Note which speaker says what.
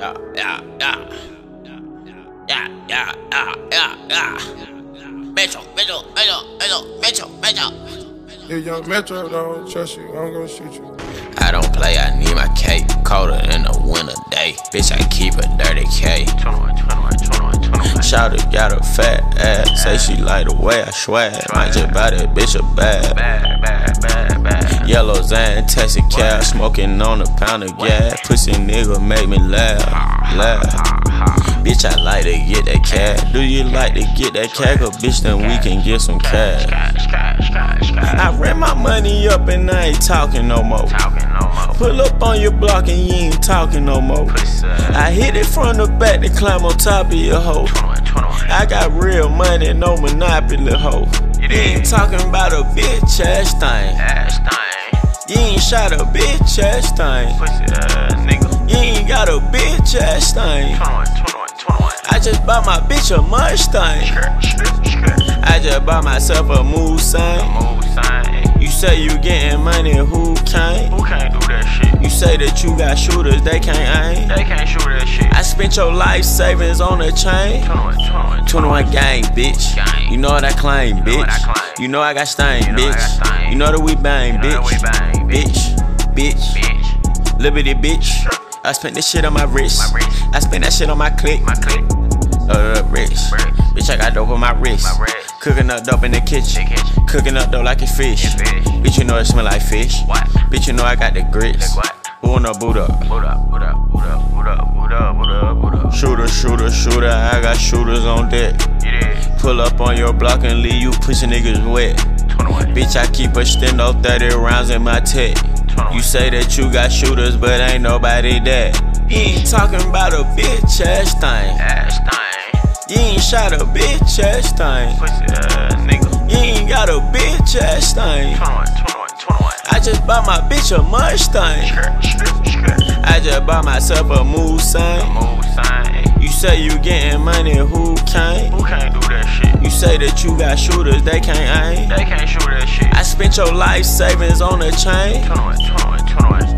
Speaker 1: yeah, yeah, yeah. Yeah, yeah, yeah, yeah, yeah. Metro, Metro, Metro, Metro, Metro, Metro.
Speaker 2: If young Metro don't trust you, I'm gonna shoot you.
Speaker 1: I don't play, I need my cake. Colder in the winter day. Bitch, I keep a dirty K.
Speaker 3: 21, 21, 21, 21.
Speaker 1: Shout got a fat ass. Say she like the way I swag. Might just buy that bitch a bag.
Speaker 3: Bad, bad,
Speaker 1: Yellow Xan, Texas cab, smoking on a pound of gas. Pussy nigga make me laugh, laugh. Bitch, I like to get that cash. Do you like to get that cash? Cause bitch, then we can get some cash. I ran my money up and I ain't. Talking no more. Pull up on your block and you ain't talking no more. I hit it from the back to climb on top of your hoe.
Speaker 3: 21, 21.
Speaker 1: I got real money, no monopoly hoe.
Speaker 3: You
Speaker 1: ain't talking about a bitch ass thing.
Speaker 3: Ass thing.
Speaker 1: You ain't shot a bitch ass thing.
Speaker 3: Pussy ass nigga.
Speaker 1: You ain't got a bitch ass thing.
Speaker 3: 21, 21, 21.
Speaker 1: I just bought my bitch a Mustang. I just bought myself a Mustang.
Speaker 3: Sign.
Speaker 1: You say you getting money, who can't? Say that you got shooters, they can't aim.
Speaker 3: They can't shoot that shit.
Speaker 1: I spent your life savings on a chain.
Speaker 3: 21, 21,
Speaker 1: 21 gang, bitch.
Speaker 3: Gang.
Speaker 1: You know what I claim,
Speaker 3: know
Speaker 1: bitch.
Speaker 3: what I claim.
Speaker 1: You know I got stain,
Speaker 3: You know I got
Speaker 1: bitch.
Speaker 3: stain.
Speaker 1: You know that we bang,
Speaker 3: You know
Speaker 1: bitch.
Speaker 3: we bang,
Speaker 1: bitch. Bitch.
Speaker 3: Bitch.
Speaker 1: Liberty, bitch. I spent this shit on my wrist.
Speaker 3: My wrist.
Speaker 1: I spent that shit on my click.
Speaker 3: My click.
Speaker 1: Uh. Bitch, I got dope on my wrist.
Speaker 3: My wrist.
Speaker 1: Cooking up dope in the kitchen.
Speaker 3: The kitchen.
Speaker 1: Cooking up dope like it's fish.
Speaker 3: Yeah, fish.
Speaker 1: Bitch, you know it smell like fish.
Speaker 3: What?
Speaker 1: Bitch, you know I got the grits.
Speaker 3: Like
Speaker 1: up,
Speaker 3: boot up, boot up, boot up, boot up.
Speaker 1: Shooter, shooter, shooter. I got shooters on deck.
Speaker 3: Did.
Speaker 1: Pull up on your block and leave you pussy niggas wet.
Speaker 3: 21.
Speaker 1: Bitch, I keep a stendo 30 rounds in my tech. You say that you got shooters, but ain't nobody that. You ain't talking about a bitch ass thing.
Speaker 3: Ass thing.
Speaker 1: You ain't shot a bitch ass thing.
Speaker 3: Pussy ass nigga.
Speaker 1: You ain't got a bitch ass thing.
Speaker 3: 21, 21, 21.
Speaker 1: I just bought my bitch a Mustang. I just bought myself a Mustang. Eh?
Speaker 3: Move sign. Eh?
Speaker 1: You say you getting money, who can't?
Speaker 3: Who can't do that shit?
Speaker 1: You say that you got shooters, they can't aim.
Speaker 3: They can't shoot that shit.
Speaker 1: I spent your life savings on a chain.
Speaker 3: 21, 21, 21.